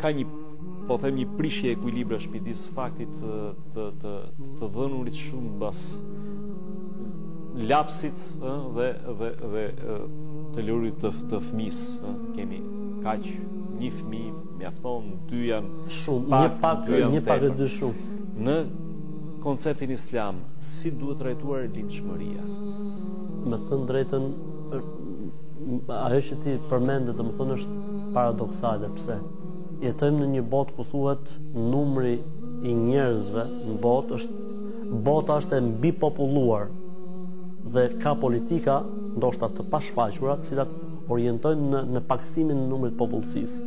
Ka një po them një prishje ekuilibrash midis faktit të të të, të dhënurit shumë mbas lapsit ë dhe dhe dhe ë, të lurit të të fëmijës ë kemi kaq një fëmijë mjafton dy janë shumë pak, një pak dy një pak e dy shumë në konceptin islam si duhet trajtuar lindshmëria Me të thënë drejtën, ajo që ti përmende, domethënë është paradoksale, pse? Jetojmë në një botë ku thuhet numri i njerëzve në botë është bota është e mbipopulluar dhe ka politika ndoshta të pashfaqura, të cilat orientojnë në në pakësimin e numrit të popullsisë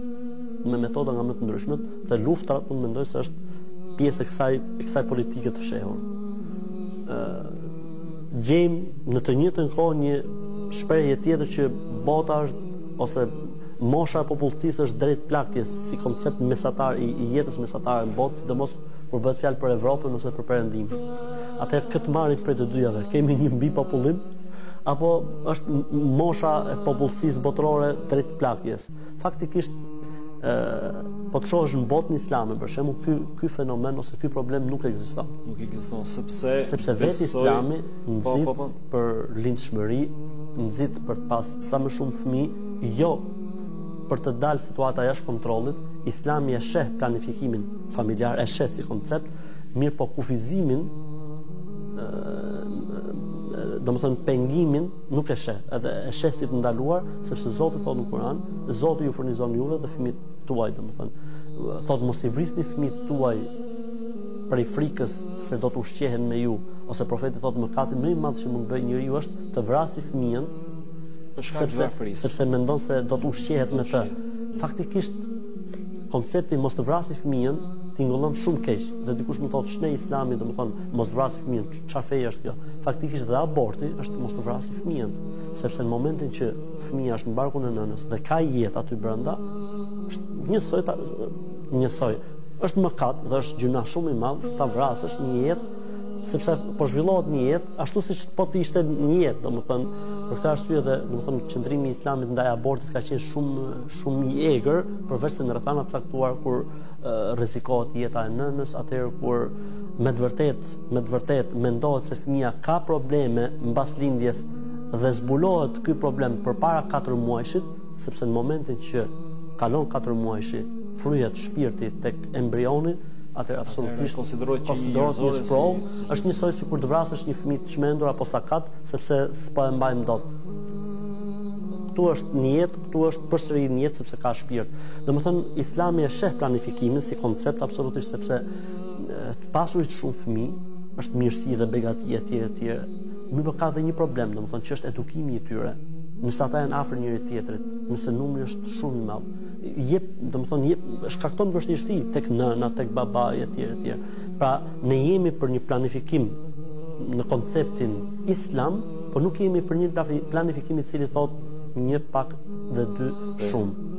me metoda nga më të ndryshmet, dhe lufta unë mendoj se është pjesë e kësaj e kësaj politike të fshehur. gjejmë në të njëjtën kohë një shprehje tjetër që bota është ose mosha e popullsisë është drejt plakjes si koncept mesatar i, i jetës mesatare në botë, sidomos kur bëhet fjalë për Evropën ose për Perëndimin. Atëherë kë të marrim prej të dyjave. Kemi një mbipopullim apo është mosha e popullsisë botërore drejt plakjes. Faktikisht ë po të shohësh në botën islame, për shembull, ky ky fenomen ose ky problem nuk ekziston. Nuk ekziston sepse sepse vetë Islami po, nxit po, po, po. për lindshmëri, nxit për të pas sa më shumë fëmijë, jo për të dalë situata jashtë kontrollit, Islami e sheh planifikimin familjar, e sheh si koncept, mirëpo kufizimin, ë, domethënë pengimin nuk e sheh, edhe e sheh si të ndaluar, sepse Zoti thotë në Kur'an, Zoti ju furnizon juve dhe fëmijët tuaj, domethënë, thotë mos i vrisni fëmijët tuaj prej frikës se do të ushqehen me ju, ose profeti thotë mëkati më i madh që mund të bëjë njeriu është të vrasë fëmijën sepse sepse mendon se do të ushqehet me të. Faktikisht koncepti mos të vrasë fëmijën tingëllon shumë keq dhe dikush mund të thotë ç'ne Islami, domethënë mos vrasë fëmijën. Çfarë feje është kjo? Faktikisht dhe aborti është mos të vrasë fëmijën, sepse në momentin që fëmija është në barkun e nënës dhe ka jetë aty brenda, është njësoj ta njësoj. Është mëkat dhe është gjynah shumë i madh ta vrasësh një jetë sepse po zhvillohet një jetë ashtu siç po të ishte një jetë, domethënë për këtë arsye dhe domethënë qëndrimi i Islamit ndaj abortit ka qenë shumë shumë i egër, përveçse në rrethana të caktuara kur rrezikohet jeta e nënës, atëherë kur me të vërtetë me të vërtetë mendohet se fëmija ka probleme mbas lindjes dhe zbulohet ky problem përpara 4 muajshit, sepse në momentin që kalon 4 muajshi, fryhet shpirti tek embrioni, atëherë konsiderohet një sprovë, është njësoj sikur të vrasësh një fëmijë të çmendur apo sakat, sepse s'po e mbajmë dot. Ktu është një jetë, ktu është përsëri një jetë sepse ka shpirt. Domethënë Islami e sheh planifikimin si koncept absolutisht sepse Të pasurit shumë fëmijë është mirësi dhe begati e tjera e tjera. Mirëpo ka edhe një problem, domethënë që është edukimi i tyre, nëse ata janë afër njëri-tjetrit, nëse numri është shumë i madh. Jep, domethënë, jep, shkakton vështirësi tek nëna, tek babai e tjera e tjera. Pra, ne jemi për një planifikim në konceptin islam, po nuk jemi për një planifikim i cili thotë një pak dhe dy shumë.